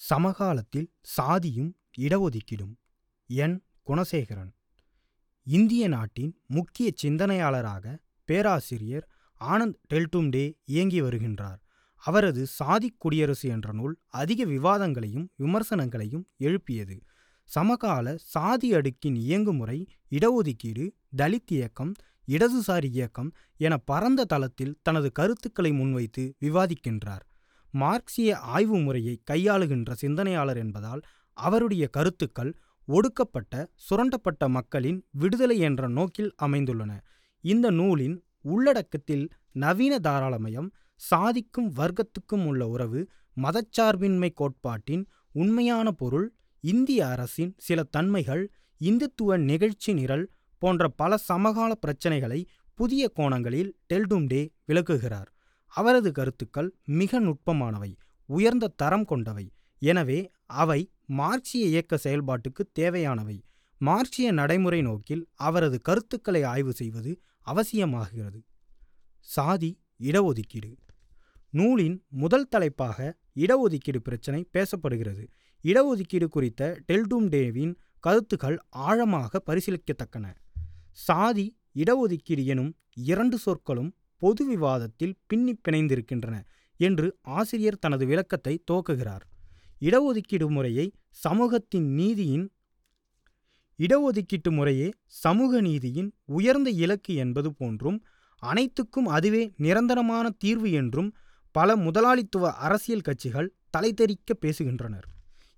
சமகாலத்தில் சாதியும் இடஒதுக்கீடும். என். குணசேகரன். இந்திய நாட்டின் முக்கிய சிந்தனையாளராக பேராசிரியர் ஆனந்த் டெல்டும்டே இயங்கி வருகின்றார். அவரது சாதிக் குடியரசு என்ற நூல் அதிக விவாதங்களையும் விமர்சனங்களையும் எழுப்பியது. சமகால சாதி அடுக்கின் இயங்குமுறை இடஒதுக்கீடு தலித் இயக்கம் இடதுசாரி இயக்கம் என பரந்த தளத்தில் தனது கருத்துக்களை முன்வைத்து விவாதிக்கின்றார். மார்க்சிய ஆய்வு முறையை கையாளுகின்ற சிந்தனையாளர் என்பதால் அவருடைய கருத்துக்கள் ஒடுக்கப்பட்ட சுரண்டப்பட்ட மக்களின் விடுதலை என்ற நோக்கில் அமைந்துள்ளன. இந்த நூலின் உள்ளடக்கத்தில் நவீன தாராளமயம் சாதிக்கும் வர்க்கத்துக்கும் உள்ள உறவு மதச்சார்பின்மை கோட்பாட்டின் உண்மையான பொருள் இந்திய அரசின் சில தன்மைகள் இந்துத்துவ நிகழ்ச்சி நிரல் போன்ற பல சமகால பிரச்சனைகளை புதிய கோணங்களில் டெல்டும்டே விளக்குகிறார். அவரது கருத்துக்கள் மிக நுட்பமானவை உயர்ந்த தரம் கொண்டவை. எனவே அவை மார்க்சிய இயக்க செயல்பாட்டுக்கு தேவையானவை. மார்க்சிய நடைமுறை நோக்கில் அவரது கருத்துக்களை ஆய்வு செய்வது அவசியமாகிறது. சாதி இடஒதுக்கீடு. நூலின் முதல் தலைப்பாக இடஒதுக்கீடு பிரச்சினை பேசப்படுகிறது. இடஒதுக்கீடு குறித்த டெல்டூம் டேவின் கருத்துக்கள் ஆழமாக பரிசீலிக்கத்தக்கன. சாதி இடஒதுக்கீடு எனும் இரண்டு சொற்களும் பொது விவாதத்தில் பின்னி பிணைந்திருக்கின்றன என்று ஆசிரியர் தனது விளக்கத்தை துவக்குகிறார். இடஒதுக்கீடு முறையை சமூகத்தின் நீதியின் இடஒதுக்கீட்டு முறையே சமூக நீதியின் உயர்ந்த இலக்கு என்பது போன்றும் அனைத்துக்கும் அதுவே நிரந்தரமான தீர்வு என்றும் பல முதலாளித்துவ அரசியல் கட்சிகள் தலைதெறிக்க பேசுகின்றனர்.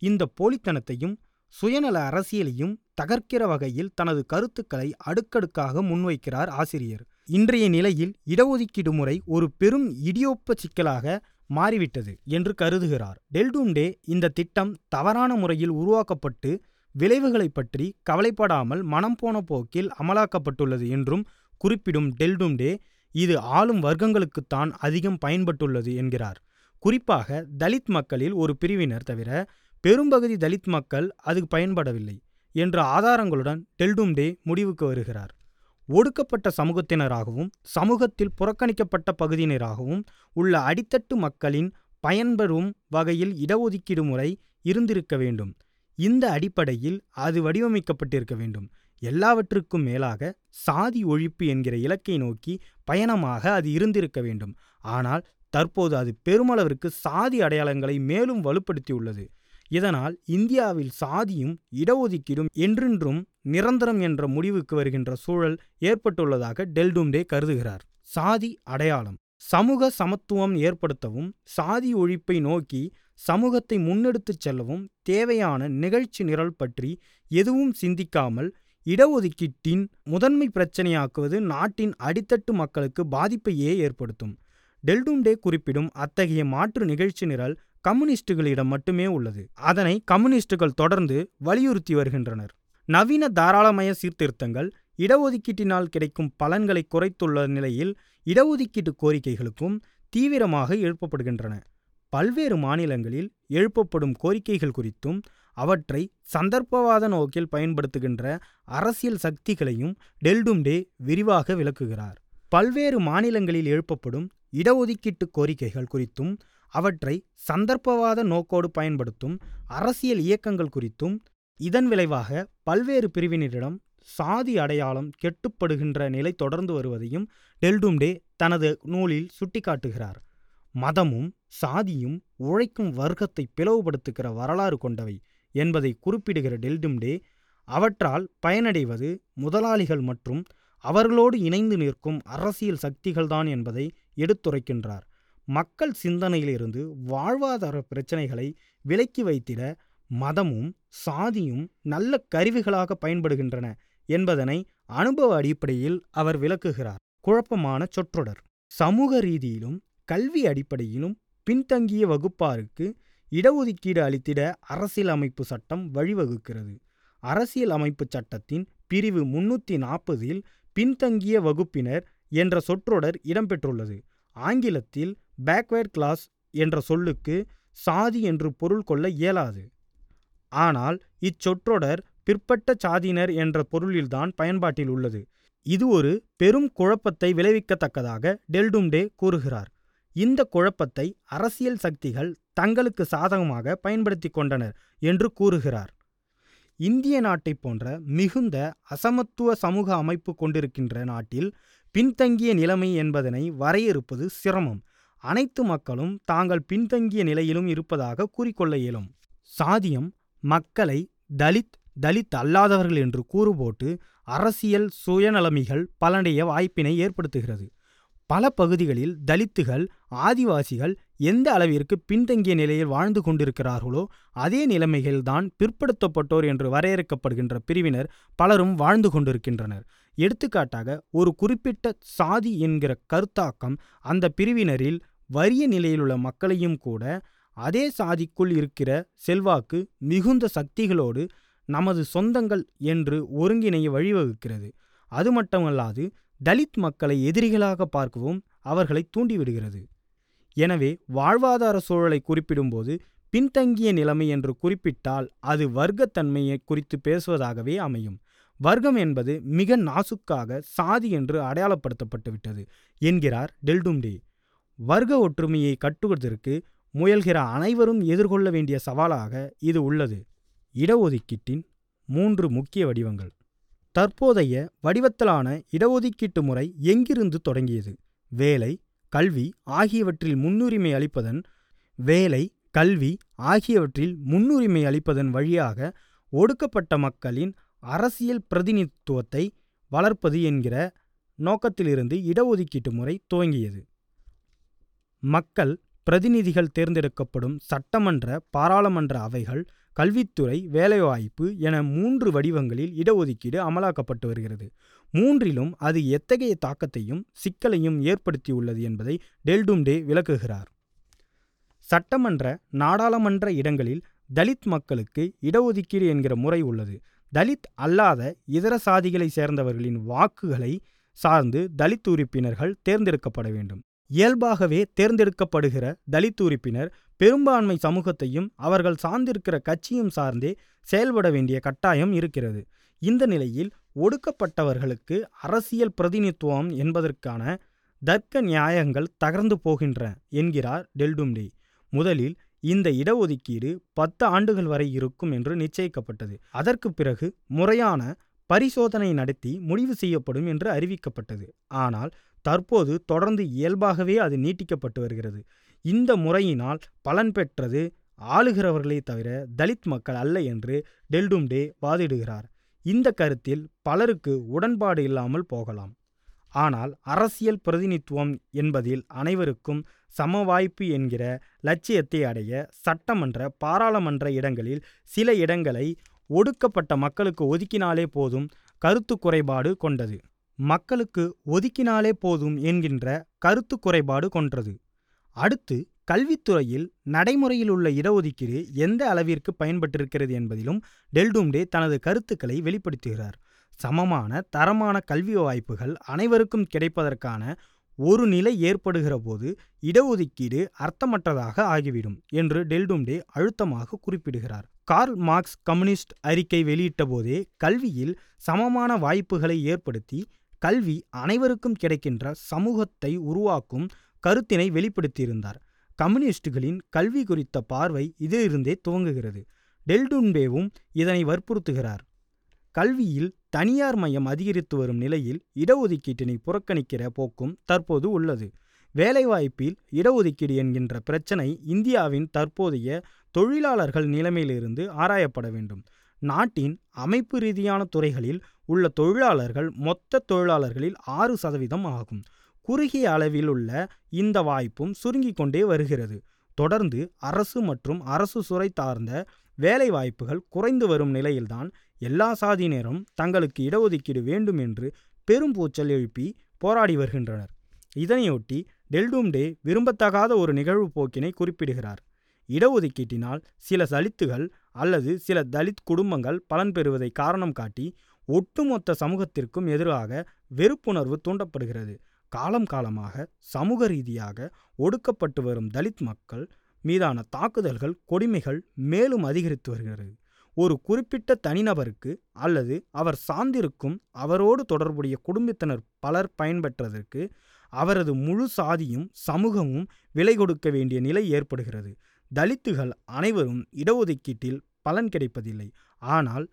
இந்த போலித்தனத்தையும் சுயநல அரசியலையும் தகர்க்கிற வகையில் தனது கருத்துக்களை அடுக்கடுக்காக முன்வைக்கிறார் ஆசிரியர். இன்றைய நிலையில் இடஒதுக்கீடு முறை ஒரு பெரும் இடியொப்ப சிக்கலாக மாறிவிட்டது என்று கருதுகிறார். டெல்டூம்டே இந்த திட்டம் தவறான முறையில் உருவாக்கப்பட்டு விளைவுகளை பற்றி கவலைப்படாமல் மனம் போன போக்கில் அமலாக்கப்பட்டுள்ளது என்றும் குறிப்பிடும் டெல்டூம்டே இது ஆளும் வர்க்கங்களுக்குத்தான் அதிகம் பயன்பட்டுள்ளது என்கிறார். குறிப்பாக தலித் மக்களில் ஒரு பிரிவினர் தவிர பெரும்பகுதி தலித் மக்கள் அது பயன்படவில்லை என்ற ஆதாரங்களுடன் டெல்டூம்டே முடிவுக்கு வருகிறார். ஒடுக்கப்பட்ட சமூகத்தினராகவும் சமூகத்தில் புறக்கணிக்கப்பட்ட பகுதியினராகவும் உள்ள அடித்தட்டு மக்களின் பயன்பெறும் வகையில் இடஒதுக்கீடு முறை இருந்திருக்க வேண்டும். இந்த அடிப்படையில் அது வடிவமைக்கப்பட்டிருக்க வேண்டும். எல்லாவற்றுக்கும் மேலாக சாதி ஒழிப்பு என்கிற இலக்கை நோக்கி பயணமாக அது இருந்திருக்க வேண்டும். ஆனால் தற்போது அது பெருமளவிற்கு சாதி அடையாளங்களை மேலும் வலுப்படுத்தியுள்ளது. இதனால் இந்தியாவில் சாதியும் இடஒதுக்கீடும் என்றென்றும் நிரந்தரம் என்ற முடிவுக்கு வருகின்ற சூழல் ஏற்பட்டுள்ளதாக டெல்டும்டே கருதுகிறார். சாதி அடையாளம். சமூக சமத்துவம் ஏற்படுத்தவும் சாதி ஒழிப்பை நோக்கி சமூகத்தை முன்னெடுத்துச் செல்லவும் தேவையான நிகழ்ச்சி நிரல் பற்றி எதுவும் சிந்திக்காமல் இடஒதுக்கீட்டின் முதன்மை பிரச்சனையாக்குவது நாட்டின் அடித்தட்டு மக்களுக்கு பாதிப்பையே ஏற்படுத்தும். டெல்டும்டே குறிப்பிடும் அத்தகைய மாற்று நிகழ்ச்சி நிரல் கம்யூனிஸ்டுகளிடம் மட்டுமே உள்ளது. அதனை கம்யூனிஸ்டுகள் தொடர்ந்து வலியுறுத்தி வருகின்றனர். நவீன தாராளமய சீர்திருத்தங்கள் இடஒதுக்கீட்டினால் கிடைக்கும் பலன்களை குறைத்துள்ள நிலையில் இடஒதுக்கீட்டு கோரிக்கைகளுக்கும் தீவிரமாக எழுப்பப்படுகின்றன. பல்வேறு மாநிலங்களில் எழுப்பப்படும் கோரிக்கைகள் குறித்தும் அவற்றை சந்தர்ப்பவாத நோக்கில் பயன்படுத்துகின்ற அரசியல் சக்திகளையும் டெல்டும்டே விரிவாக விளக்குகிறார். பல்வேறு மாநிலங்களில் எழுப்பப்படும் இடஒதுக்கீட்டு கோரிக்கைகள் குறித்தும் அவற்றை சந்தர்ப்பவாத நோக்கோடு பயன்படுத்தும் அரசியல் இயக்கங்கள் குறித்தும் இதன் விளைவாக பல்வேறு பிரிவினரிடம் சாதி அடையாளம் கெட்டுப்படுகின்ற நிலை தொடர்ந்து வருவதையும் டெல்டும்டே தனது நூலில் சுட்டிக்காட்டுகிறார். மதமும் சாதியும் உழைக்கும் வர்க்கத்தை பிளவுபடுத்துகிற வரலாறு கொண்டவை என்பதை குறிப்பிடுகிற டெல்டும்டே அவற்றால் பயனடைவது முதலாளிகள் மற்றும் அவர்களோடு இணைந்து நிற்கும் அரசியல் சக்திகள்தான் என்பதை எடுத்துரைக்கின்றார். மக்கள் சிந்தனையிலிருந்து வாழ்வாதார பிரச்சனைகளை விலக்கி வைத்திட மதமும் சாதியும் நல்ல கருவிகளாக பயன்படுகின்றன என்பதனை அனுபவ அடிப்படையில் அவர் விளக்குகிறார். குழப்பமான சொற்றொடர். சமூக ரீதியிலும் கல்வி அடிப்படையிலும் பின்தங்கிய வகுப்பாருக்கு இடஒதுக்கீடு அளித்திட அரசியலமைப்பு சட்டம் வழிவகுக்கிறது. அரசியல் அமைப்பு சட்டத்தின் பிரிவு முன்னூற்றி நாற்பதில் பின்தங்கிய வகுப்பினர் என்ற சொற்றொடர் இடம்பெற்றுள்ளது. ஆங்கிலத்தில் பேக்வேர்ட் கிளாஸ் என்ற சொல்லுக்கு சாதி என்று பொருள் கொள்ள இயலாது. ஆனால் இச்சொற்றொடர் பிற்பட்ட சாதியினர் என்ற பொருளில்தான் பயன்பாட்டில் உள்ளது. இது ஒரு பெரும் குழப்பத்தை விளைவிக்கத்தக்கதாக டெல்டும்டே கூறுகிறார். இந்த குழப்பத்தை அரசியல் சக்திகள் தங்களுக்கு சாதகமாக பயன்படுத்தி கொண்டனர் என்று கூறுகிறார். இந்திய நாட்டை போன்ற மிகுந்த அசமத்துவ சமூக அமைப்பு கொண்டிருக்கின்ற நாட்டில் பின்தங்கிய நிலைமை என்பதனை வரையறுப்பது சிரமம். அனைத்து மக்களும் தாங்கள் பின்தங்கிய நிலையிலும் இருப்பதாக கூறிக்கொள்ள இயலும். சாதியம் மக்களை தலித் தலித் அல்லாதவர்கள் என்று கூறுபோட்டு அரசியல் சுயநலமிகள் பலடைய வாய்ப்பினை ஏற்படுத்துகிறது. பல பகுதிகளில் தலித்துகள் ஆதிவாசிகள் எந்த அளவிற்கு பின்தங்கிய நிலையில் வாழ்ந்து கொண்டிருக்கிறார்களோ அதே நிலைமைகள்தான் பிற்படுத்தப்பட்டோர் என்று வரையறுக்கப்படுகின்ற பிரிவினர் பலரும் வாழ்ந்து கொண்டிருக்கின்றனர். எடுத்துக்காட்டாக ஒரு குறிப்பிட்ட சாதி என்கிற கருத்தாக்கம் அந்த பிரிவினரில் வறிய நிலையிலுள்ள மக்களையும் கூட அதே சாதிக்குள் இருக்கிற செல்வாக்கு மிகுந்த சக்திகளோடு நமது சொந்தங்கள் என்று ஒருங்கிணைய வழிவகுக்கிறது. அது மட்டுமல்லாது தலித் மக்களை எதிரிகளாக பார்க்கவும் அவர்களை தூண்டிவிடுகிறது. எனவே வாழ்வாதார சூழலை குறிப்பிடும்போது பின்தங்கிய நிலைமை என்று குறிப்பிட்டால் அது வர்க்கத்தன்மையை குறித்து பேசுவதாகவே அமையும். வர்க்கம் என்பது மிக நாசுக்காக சாதி என்று அடையாளப்படுத்தப்பட்டுவிட்டது என்கிறார் டெல்டும்டே. வர்க்க ஒற்றுமையை கட்டுவதற்கு முயல்கிற அனைவரும் எதிர்கொள்ள வேண்டிய சவாலாக இது உள்ளது. இடஒதுக்கீட்டின் மூன்று முக்கிய வடிவங்கள். தற்போதைய வடிவத்திலான இடஒதுக்கீட்டு முறை எங்கிருந்து தொடங்கியது? வேலை கல்வி ஆகியவற்றில் முன்னுரிமை அளிப்பதன் வேலை கல்வி ஆகியவற்றில் முன்னுரிமை அளிப்பதன் வழியாக ஒடுக்கப்பட்ட மக்களின் அரசியல் பிரதிநிதித்துவத்தை வளர்ப்பது என்கிற நோக்கத்திலிருந்து இடஒதுக்கீட்டு முறை துவங்கியது. மக்கள் பிரதிநிதிகள் தேர்ந்தெடுக்கப்படும் சட்டமன்ற பாராளுமன்ற அவைகள் கல்வித்துறை வேலைவாய்ப்பு என மூன்று வடிவங்களில் இடஒதுக்கீடு அமலாக்கப்பட்டு வருகிறது. மூன்றிலும் அது எத்தகைய தாக்கத்தையும் சிக்கலையும் ஏற்படுத்தியுள்ளது என்பதை டெல்டும்டே விளக்குகிறார். சட்டமன்ற நாடாளுமன்ற இடங்களில் தலித் மக்களுக்கு இடஒதுக்கீடு என்கிற முறை உள்ளது. தலித் அல்லாத இதர சாதிகளை சேர்ந்தவர்களின் வாக்குகளை சார்ந்து தலித் உறுப்பினர்கள் தேர்ந்தெடுக்கப்பட வேண்டும். இயல்பாகவே தேர்ந்தெடுக்கப்படுகிற தலித் உறுப்பினர் பெரும்பான்மை சமூகத்தையும் அவர்கள் சார்ந்திருக்கிற கட்சியும் சார்ந்தே செயல்பட வேண்டிய கட்டாயம் இருக்கிறது. இந்த நிலையில் ஒடுக்கப்பட்டவர்களுக்கு அரசியல் பிரதிநிதித்துவம் என்பதற்கான தர்க்க நியாயங்கள் தகர்ந்து போகின்றன என்கிறார் டெல்டும்டே. முதலில் இந்த இடஒதுக்கீடு பத்து ஆண்டுகள் வரை இருக்கும் என்று நிச்சயிக்கப்பட்டது. அதற்கு பிறகு முறையான பரிசோதனை நடத்தி முடிவு செய்யப்படும் என்று அறிவிக்கப்பட்டது. ஆனால் தற்போது தொடர்ந்து இயல்பாகவே அது நீட்டிக்கப்பட்டு வருகிறது. இந்த முறையினால் பலன் பெற்றது ஆளுகிறவர்களே தவிர தலித் மக்கள் அல்ல என்று டெல்டும்டே வாதிடுகிறார். இந்த கருத்தில் பலருக்கு உடன்பாடு இல்லாமல் போகலாம். ஆனால் அரசியல் பிரதிநித்துவம் என்பதில் அனைவருக்கும் சம வாய்ப்பு என்கிற லட்சியத்தை அடைய சட்டமன்ற பாராளுமன்ற இடங்களில் சில இடங்களை ஒடுக்கப்பட்ட மக்களுக்கு ஒதுக்கினாலே போதும் கருத்து குறைபாடு கொண்டது. மக்களுக்கு ஒதுக்கினாலே போதும் என்கின்ற கருத்து குறைபாடு கொன்றது. அடுத்து கல்வித்துறையில் நடைமுறையில் உள்ள இடஒதுக்கீடு எந்த அளவிற்கு பயன்பட்டிருக்கிறது என்பதிலும் டெல்டும்டே தனது கருத்துக்களை வெளிப்படுத்துகிறார். சமமான தரமான கல்வி வாய்ப்புகள் அனைவருக்கும் கிடைப்பதற்கான ஒரு நிலை ஏற்படுகிற போது இடஒதுக்கீடு அர்த்தமற்றதாக ஆகிவிடும் என்று டெல்டும்டே அழுத்தமாக குறிப்பிடுகிறார். கார்ல் மார்க்ஸ் கம்யூனிஸ்ட் அறிக்கை வெளியிட்ட போதே கல்வியில் சமமான வாய்ப்புகளை ஏற்படுத்தி கல்வி அனைவருக்கும் கிடைக்கின்ற சமூகத்தை உருவாக்கும் கருத்தினை வெளிப்படுத்தியிருந்தார். கம்யூனிஸ்டுகளின் கல்வி குறித்த பார்வை இதிலிருந்தே துவங்குகிறது. டெல்டுன்பேவும் இதனை வற்புறுத்துகிறார். கல்வியில் தனியார் மயம் அதிகரித்து வரும் நிலையில் இடஒதுக்கீட்டினை புறக்கணிக்கிற போக்கும் தற்போது உள்ளது. வேலைவாய்ப்பில் இடஒதுக்கீடு என்கின்ற பிரச்சனை இந்தியாவின் தற்போதைய தொழிலாளர்கள் நிலைமையிலிருந்து ஆராயப்பட வேண்டும். நாட்டின் அமைப்பு ரீதியான துறைகளில் உள்ள தொழிலாளர்கள் மொத்த தொழிலாளர்களில் ஆறு சதவீதம் ஆகும். குறுகிய அளவில் உள்ள இந்த வாய்ப்பும் சுருங்கிக் கொண்டே வருகிறது. தொடர்ந்து அரசு மற்றும் அரசு சுரை சார்ந்த வேலை வாய்ப்புகள் குறைந்து வரும் நிலையில்தான் எல்லா சாதியினரும் தங்களுக்கு இடஒதுக்கீடு வேண்டும் என்று பெரும் பூச்சல் எழுப்பி போராடி வருகின்றனர். இதனையொட்டி டெல்டூம் டே விரும்பத்தகாத ஒரு நிகழ்வு போக்கினை குறிப்பிடுகிறார். இடஒதுக்கீட்டினால் சில சலித்துகள் அல்லது சில தலித் குடும்பங்கள் பலன் பெறுவதை காரணம் காட்டி ஒட்டுமொத்த சமூகத்திற்கும் எதிராக வெறுப்புணர்வு தூண்டப்படுகிறது. காலம் காலமாக சமூக ரீதியாக ஒடுக்கப்பட்டு வரும் தலித் மக்கள் மீதான தாக்குதல்கள் கொடுமைகள் மேலும் அதிகரித்து வருகிறது. ஒரு குறிப்பிட்ட தனிநபருக்கு அல்லது அவர் சார்ந்திருக்கும் அவரோடு தொடர்புடைய குடும்பத்தினர் பலர் பயன்பெற்றதற்கு அவரது முழு சாதியும் சமூகமும் விலை கொடுக்க வேண்டிய நிலை ஏற்படுகிறது. தலித்துகள் அனைவரும் இடஒதுக்கீட்டில் பலன் கிடைப்பதில்லை. ஆனால்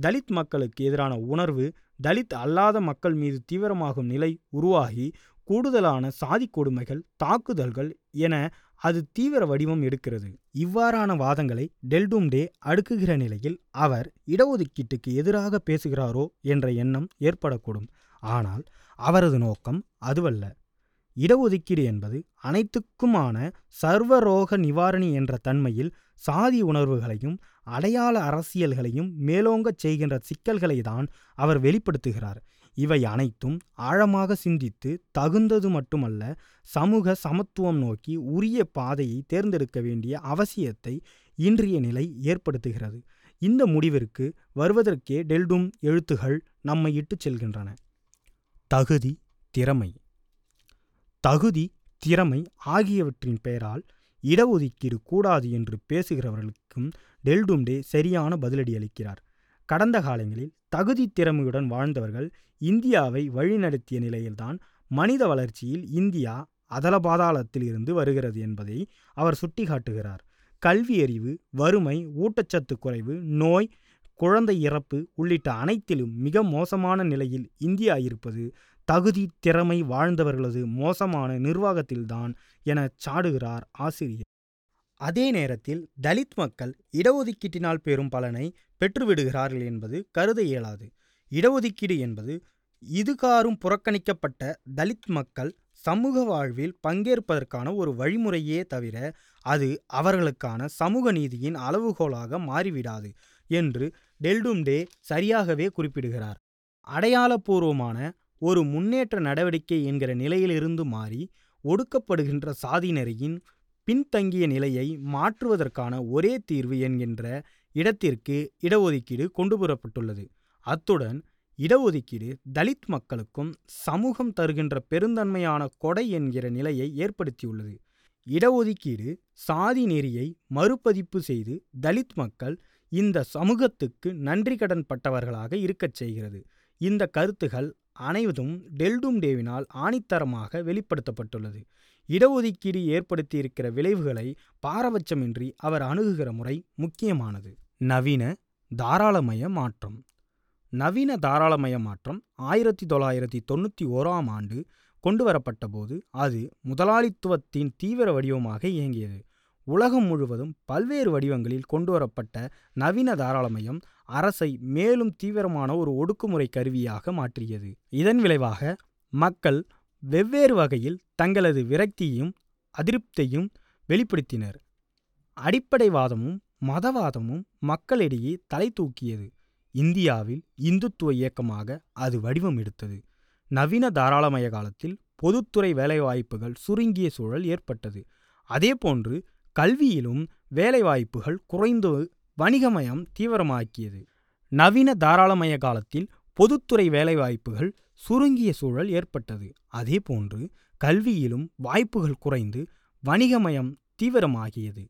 தலித் மக்களுக்கு எதிரான உணர்வு தலித் அல்லாத மக்கள் மீது தீவிரமாகும் நிலை உருவாகி கூடுதலான சாதி கொடுமைகள் தாக்குதல்கள் என அது தீவிர வடிவம் எடுக்கிறது. இவ்வாறான வாதங்களை டெல்டும்டே அடுக்குகிற நிலையில் அவர் இடஒதுக்கீட்டுக்கு எதிராக பேசுகிறாரோ என்ற எண்ணம் ஏற்படக்கூடும். ஆனால் அவரது நோக்கம் அதுவல்ல. இடஒதுக்கீடு என்பது அனைத்துக்குமான சர்வரோக நிவாரணி என்ற தன்மையில் சாதி உணர்வுகளையும் அடையாள அரசியல்களையும் மேலோங்கச் செய்கின்ற சிக்கல்களை தான் அவர் வெளிப்படுத்துகிறார். இவை அனைத்தும் ஆழமாக சிந்தித்து தகுந்தது மட்டுமல்ல சமூக சமத்துவம் நோக்கி உரிய பாதையை தேர்ந்தெடுக்க வேண்டிய அவசியத்தை இன்றைய நிலை ஏற்படுத்துகிறது. இந்த முடிவிற்கு வருவதற்கே டெல்டும் எழுத்துகள் நம்மை இட்டுச் செல்கின்றன. தகுதி திறமை. தகுதி திறமை ஆகியவற்றின் பெயரால் இடஒதுக்கீடு கூடாது என்று பேசுகிறவர்களுக்கும் டெல்டும்டே சரியான பதிலடி அளிக்கிறார். கடந்த காலங்களில் தகுதி திறமையுடன் வாழ்ந்தவர்கள் இந்தியாவை வழிநடத்திய நிலையில்தான் மனித வளர்ச்சியில் இந்தியா அதலபாதாளத்தில் இருந்து வருகிறது என்பதை அவர் சுட்டிக்காட்டுகிறார். கல்வியறிவு வறுமை ஊட்டச்சத்து குறைவு நோய் குழந்தை இறப்பு உள்ளிட்ட அனைத்திலும் மிக மோசமான நிலையில் இந்தியா இருப்பது தகுதி திறமை வாழ்ந்தவர்களது மோசமான நிர்வாகத்தில்தான் என சாடுகிறார் ஆசிரியர். அதே நேரத்தில் தலித் மக்கள் இடஒதுக்கீட்டினால் பெறும் பலனை பெற்றுவிடுகிறார்கள் என்பது கருத இயலாது. இடஒதுக்கீடு என்பது இதுகாரும் புறக்கணிக்கப்பட்ட தலித் மக்கள் சமூக வாழ்வில் பங்கேற்பதற்கான ஒரு வழிமுறையே தவிர அது அவர்களுக்கான சமூக நீதியின் அளவுகோலாக மாறிவிடாது என்று டெல்டும்டே சரியாகவே குறிப்பிடுகிறார். அடையாளபூர்வமான ஒரு முன்னேற்ற நடவடிக்கை என்கிற நிலையிலிருந்து மாறி ஒடுக்கப்படுகின்ற சாதியினரின் பின்தங்கிய நிலையை மாற்றுவதற்கான ஒரே தீர்வு என்கின்ற இடத்திற்கு இடஒதுக்கீடு கொண்டுவரப்பட்டுள்ளது அத்துடன் இடஒதுக்கீடு தலித் மக்களுக்கும் சமூகம் தருகின்ற பெருந்தன்மையான கொடை என்கிற நிலையை ஏற்படுத்தியுள்ளது. இடஒதுக்கீடு சாதி நெறியை மறுபதிப்பு செய்து தலித் மக்கள் இந்த சமூகத்துக்கு நன்றி கடன் பட்டவர்களாக இருக்கச் செய்கிறது. இந்த கருத்துகள் அனைவதும் டெல்டும் டேவினால் ஆணித்தரமாக வெளிப்படுத்தப்பட்டுள்ளது. இடஒதுக்கீடு ஏற்படுத்தியிருக்கிற விளைவுகளை பாரபட்சமின்றி அவர் அணுகுகிற முறை முக்கியமானது. நவீன தாராளமய மாற்றம். நவீன தாராளமய மாற்றம் ஆயிரத்தி தொள்ளாயிரத்தி தொண்ணூற்றி ஓராம் ஆண்டு கொண்டு வரப்பட்டபோது அது முதலாளித்துவத்தின் தீவிர வடிவமாக இயங்கியது. உலகம் முழுவதும் பல்வேறு வடிவங்களில் கொண்டுவரப்பட்ட நவீன தாராளமயம் அரசை மேலும் தீவிரமான ஒரு ஒடுக்குமுறை கருவியாக மாற்றியது. இதன் விளைவாக மக்கள் வெவ்வேறு வகையில் தங்களது விரக்தியையும் அதிருப்தியையும் வெளிப்படுத்தினர். அடிப்படைவாதமும் மதவாதமும் மக்களிடையே தலை தூக்கியது. இந்தியாவில் இந்துத்துவ இயக்கமாக அது வடிவம் எடுத்தது நவீன தாராளமய காலத்தில் பொதுத்துறை வேலைவாய்ப்புகள் சுருங்கிய சூழல் ஏற்பட்டது. அதேபோன்று கல்வியிலும் வேலைவாய்ப்புகள் குறைந்து வணிகமயம் தீவிரமாக்கியது. நவீன தாராளமய காலத்தில் பொதுத்துறை வேலைவாய்ப்புகள் சுருங்கிய சூழல் ஏற்பட்டது. அதேபோன்று கல்வியிலும் வாய்ப்புகள் குறைந்து வணிகமயம் தீவிரமாகியது.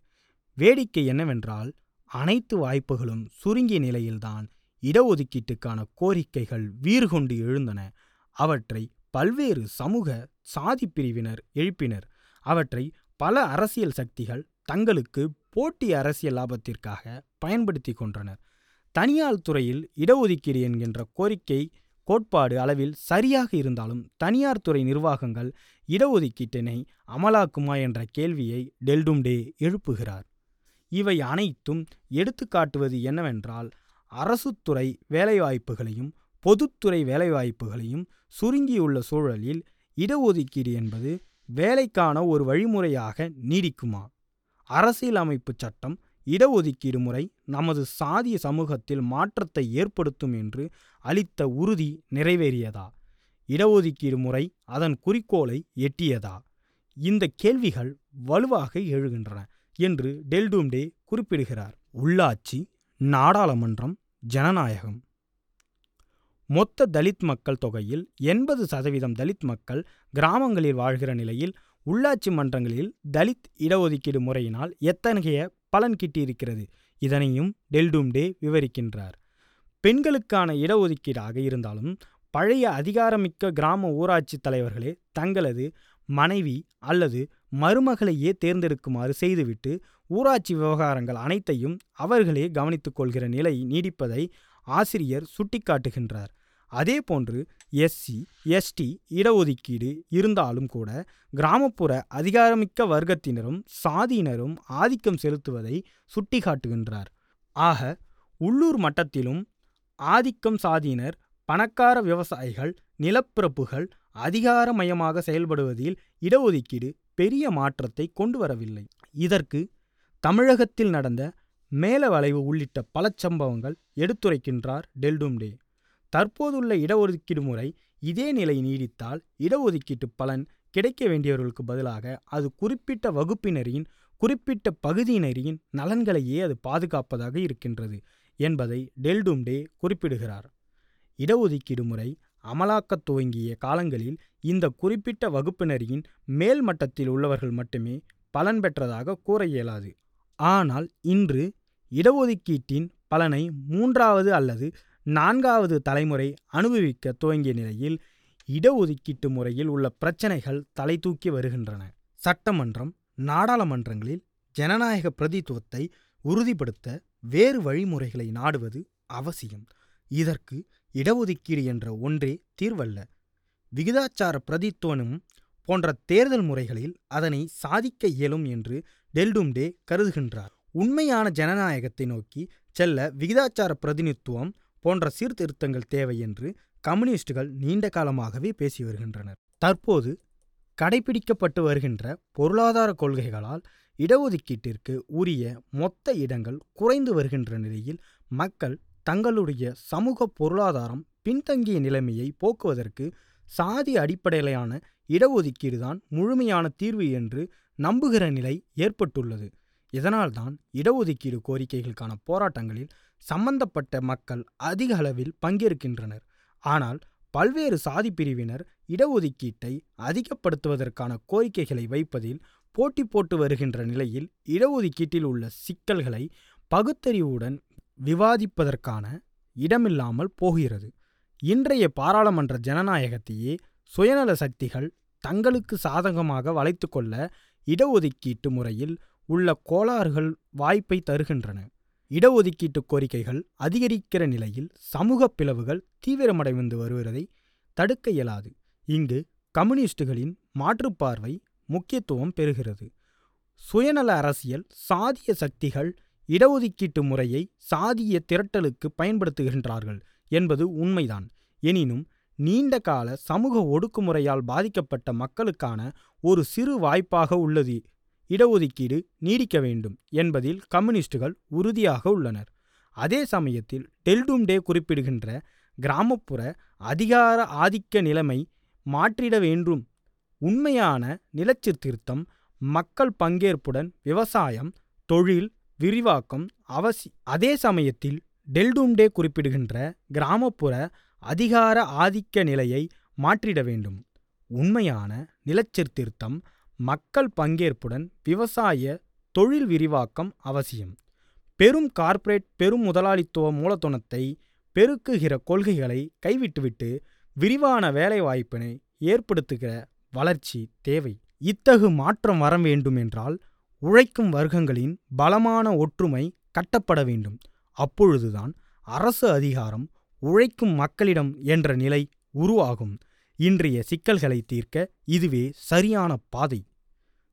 வேடிக்கை என்னவென்றால் அனைத்து வாய்ப்புகளும் சுருங்கிய நிலையில்தான் இடஒதுக்கீட்டுக்கான கோரிக்கைகள் வீறுகொண்டு எழுந்தன. அவற்றை பல்வேறு சமூக சாதி பிரிவினர் எழுப்பினர். அவற்றை பல அரசியல் சக்திகள் தங்களுக்கு போட்டி அரசியல் லாபத்திற்காக பயன்படுத்தி கொண்டனர். தனியார் துறையில் இடஒதுக்கீடு என்கின்ற கோரிக்கை கோட்பாடு அளவில் சரியாக இருந்தாலும் தனியார் துறை நிர்வாகங்கள் இடஒதுக்கீட்டினை அமலாக்குமா என்ற கேள்வியை டெல்டும்டே எழுப்புகிறார். இவை அனைத்தும் எடுத்துக்காட்டுவது என்னவென்றால் அரசுத்துறை வேலைவாய்ப்புகளையும் பொதுத்துறை வேலைவாய்ப்புகளையும் சுருங்கியுள்ள சூழலில் இடஒதுக்கீடு என்பது வேலைக்கான ஒரு வழிமுறையாக நீடிக்குமா? அரசியலமைப்பு சட்டம் இடஒதுக்கீடு முறை நமது சாதிய சமூகத்தில் மாற்றத்தை ஏற்படுத்தும் என்று அளித்த உறுதி நிறைவேறியதா? இடஒதுக்கீடு முறை அதன் குறிக்கோளை எட்டியதா? இந்த கேள்விகள் வலுவாக எழுகின்றன என்று டெல்டூம்டே குறிப்பிடுகிறார். உள்ளாட்சி நாடாளுமன்றம் ஜனநாயகம். மொத்த தலித் மக்கள் தொகையில் எண்பது சதவீதம் தலித் மக்கள் கிராமங்களில் வாழ்கிற நிலையில் உள்ளாட்சி மன்றங்களில் தலித் இடஒதுக்கீடு முறையினால் எத்தகைய பலன் கிட்டியிருக்கிறது? இதனையும் டெல்டூம்டே விவரிக்கின்றார். பெண்களுக்கான இடஒதுக்கீடாக இருந்தாலும் பழைய அதிகாரமிக்க கிராம ஊராட்சி தலைவர்களே தங்களது மனைவி அல்லது மருமகளையே தேர்ந்தெடுக்குமாறு செய்துவிட்டு ஊராட்சி விவகாரங்கள் அனைத்தையும் அவர்களே கவனித்துக் கொள்கிற நிலை நீடிப்பதை ஆசிரியர் சுட்டிக்காட்டுகின்றார். அதேபோன்று எஸ்சி எஸ்டி இடஒதுக்கீடு இருந்தாலும் கூட கிராமப்புற அதிகாரமிக்க வர்க்கத்தினரும் சாதியினரும் ஆதிக்கம் செலுத்துவதை சுட்டிக்காட்டுகின்றார். ஆக உள்ளூர் மட்டத்திலும் ஆதிக்கம் சாதியினர் பணக்கார விவசாயிகள் நிலப்பிரப்புகள் அதிகாரமயமாக செயல்படுவதில் இடஒதுக்கீடு பெரிய மாற்றத்தை கொண்டு வரவில்லை இதற்கு தமிழகத்தில் நடந்த மேலவளைவு உள்ளிட்ட பல சம்பவங்கள் எடுத்துரைக்கின்றார் டெல்டும்டே. தற்போதுள்ள இடஒதுக்கீடு முறை இதே நிலை நீடித்தால் இடஒதுக்கீட்டு பலன் கிடைக்க வேண்டியவர்களுக்கு பதிலாக அது குறிப்பிட்ட வகுப்பினரின் குறிப்பிட்ட பகுதியினரின் நலன்களையே அது பாதுகாப்பதாக இருக்கின்றது என்பதை டெல்டும்டே குறிப்பிடுகிறார். இடஒதுக்கீடு முறை அமலாக்கத் துவங்கிய காலங்களில் இந்த குறிப்பிட்ட வகுப்பினரின் மேல் மட்டத்தில் உள்ளவர்கள் மட்டுமே பலன் பெற்றதாக கூற இயலாது. ஆனால் இன்று இடஒதுக்கீட்டின் பலனை மூன்றாவது அல்லது நான்காவது தலைமுறை அனுபவிக்க துவங்கிய நிலையில் இடஒதுக்கீட்டு முறையில் உள்ள பிரச்சனைகள் தலை தூக்கி வருகின்றன. சட்டமன்றம் நாடாளுமன்றங்களில் ஜனநாயக பிரதித்துவத்தை உறுதிப்படுத்த வேறு வழிமுறைகளை நாடுவது அவசியம். இதற்கு இடஒதுக்கீடு என்ற ஒன்றே தீர்வல்ல. விகிதாச்சார பிரதித்துவனும் போன்ற தேர்தல் முறைகளில் அதனை சாதிக்க இயலும் என்று டெல்டும்டே கருதுகின்றார். உண்மையான ஜனநாயகத்தை நோக்கி செல்ல விகிதாச்சார பிரதிநித்துவம் போன்ற சீர்திருத்தங்கள் தேவை என்று கம்யூனிஸ்டுகள் நீண்ட காலமாகவே பேசி வருகின்றனர். தற்போது கடைபிடிக்கப்பட்டு வருகின்ற பொருளாதார கொள்கைகளால் இடஒதுக்கீட்டிற்கு உரிய மொத்த இடங்கள் குறைந்து வருகின்ற நிலையில் மக்கள் தங்களுடைய சமூக பொருளாதாரம் பின்தங்கிய நிலைமையை போக்குவதற்கு சாதி அடிப்படையிலான இடஒதுக்கீடுதான் முழுமையான தீர்வு என்று நம்புகிற நிலை ஏற்பட்டுள்ளது. இதனால்தான் இடஒதுக்கீடு கோரிக்கைகளுக்கான போராட்டங்களில் சம்பந்தப்பட்ட மக்கள் அதிக அளவில் பங்கேற்கின்றனர். ஆனால் பல்வேறு சாதி பிரிவினர் இடஒதுக்கீட்டை அதிகப்படுத்துவதற்கான கோரிக்கைகளை வைப்பதில் போட்டி போட்டு வருகின்ற நிலையில் இடஒதுக்கீட்டில் உள்ள சிக்கல்களை பகுத்தறிவுடன் விவாதிப்பதற்கான இடமில்லாமல் போகிறது. இன்றைய பாராளுமன்ற ஜனநாயகத்தையே சுயநல சக்திகள் தங்களுக்கு சாதகமாக வளைத்துக்கொள்ள இடஒதுக்கீட்டு முறையில் உள்ள கோளாறுகள் வாய்ப்பை தருகின்றன. இடஒதுக்கீட்டு கோரிக்கைகள் அதிகரிக்கிற நிலையில் சமூக பிளவுகள் தீவிரமடைந்து வருவதை தடுக்க இயலாது. இங்கு கம்யூனிஸ்டுகளின் மாற்றுப்பார்வை முக்கியத்துவம் பெறுகிறது. சுயநல அரசியல் சாதிய சக்திகள் இடஒதுக்கீட்டு முறையை சாதிய திரட்டலுக்கு பயன்படுத்துகின்றார்கள் என்பது உண்மைதான். எனினும் நீண்ட கால சமூக ஒடுக்குமுறையால் பாதிக்கப்பட்ட மக்களுக்கான ஒரு சிறு வாய்ப்பாக உள்ளது. இடஒதுக்கீடு நீடிக்க வேண்டும் என்பதில் கம்யூனிஸ்டுகள் உறுதியாக உள்ளனர். அதே சமயத்தில் டெல்டும்டே குறிப்பிடுகின்ற கிராமப்புற அதிகார ஆதிக்க நிலைமை மாற்றிட வேண்டும். உண்மையான நிலச்சீர்திருத்தம் மக்கள் பங்கேற்புடன் விவசாயம் தொழில் விரிவாக்கம் அவசி அதே சமயத்தில் டெல்டும்டே குறிப்பிடுகின்ற கிராமப்புற அதிகார ஆதிக்க நிலையை மாற்றிட வேண்டும். உண்மையான நிலச்சீர்திருத்தம் மக்கள் பங்கேற்புடன் விவசாய தொழில் விரிவாக்கம் அவசியம். பெரும் கார்ப்பரேட் பெரும் முதலாளித்துவ மூலதனத்தை பெருக்குகிற கொள்கைகளை கைவிட்டுவிட்டு விரிவான வேலைவாய்ப்பினை ஏற்படுத்துகிற வளர்ச்சி தேவை. இத்தகு மாற்றம் வர வேண்டும் என்றால் உழைக்கும் வர்க்கங்களின் பலமான ஒற்றுமை கட்டப்பட வேண்டும். அப்பொழுதுதான் அரசு அதிகாரம் உழைக்கும் மக்களிடம் என்ற நிலை உருவாகும். இன்றைய சிக்கல்களை தீர்க்க இதுவே சரியான பாதை.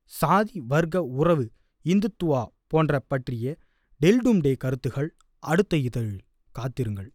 சாதி வர்க்க உறவு இந்துத்துவா போன்ற பற்றிய டெல்டும்டே கருத்துகள் அடுத்த இதழில். காத்திருங்கள்.